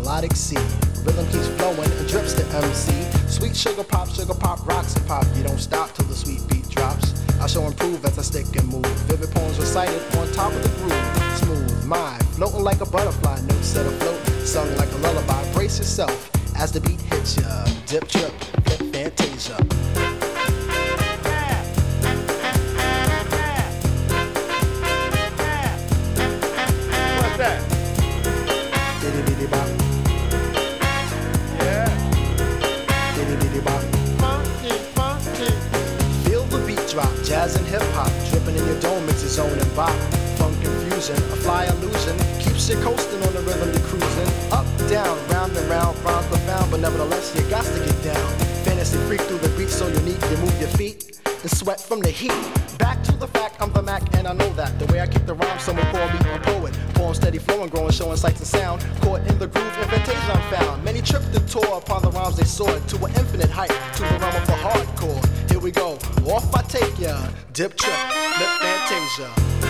Melodic sea. Rhythm keeps flowing and drips to MC. Sweet sugar pop, sugar pop, rocks and pop. You don't stop till the sweet beat drops. I shall improve as I stick and move. Vivid poems recited on top of the groove. Smooth mind, floating like a butterfly, notes set afloat, sung like a lullaby. Brace yourself as the beat hits ya. Dip, trip, flip, fantasia. It's zone and. Funk confusion, a fly illusion, keeps you coasting on the rhythm you're cruising. Up, down, round and round, rhymes profound, but nevertheless you got to get down. Fantasy freak through the beat so unique, you move your feet and sweat from the heat. Back to the fact, I'm the Mac, and I know that. The way I keep the rhyme, someone call me a poet. Poem steady flowing, growing, showing sights and sound. Caught in the groove, invitation I'm found. Many tripped tore upon the rhymes they soared to an infinite height, to the realm of the hardcore. Here we go, off I take ya. Dip trip, lip fantasia.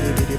baby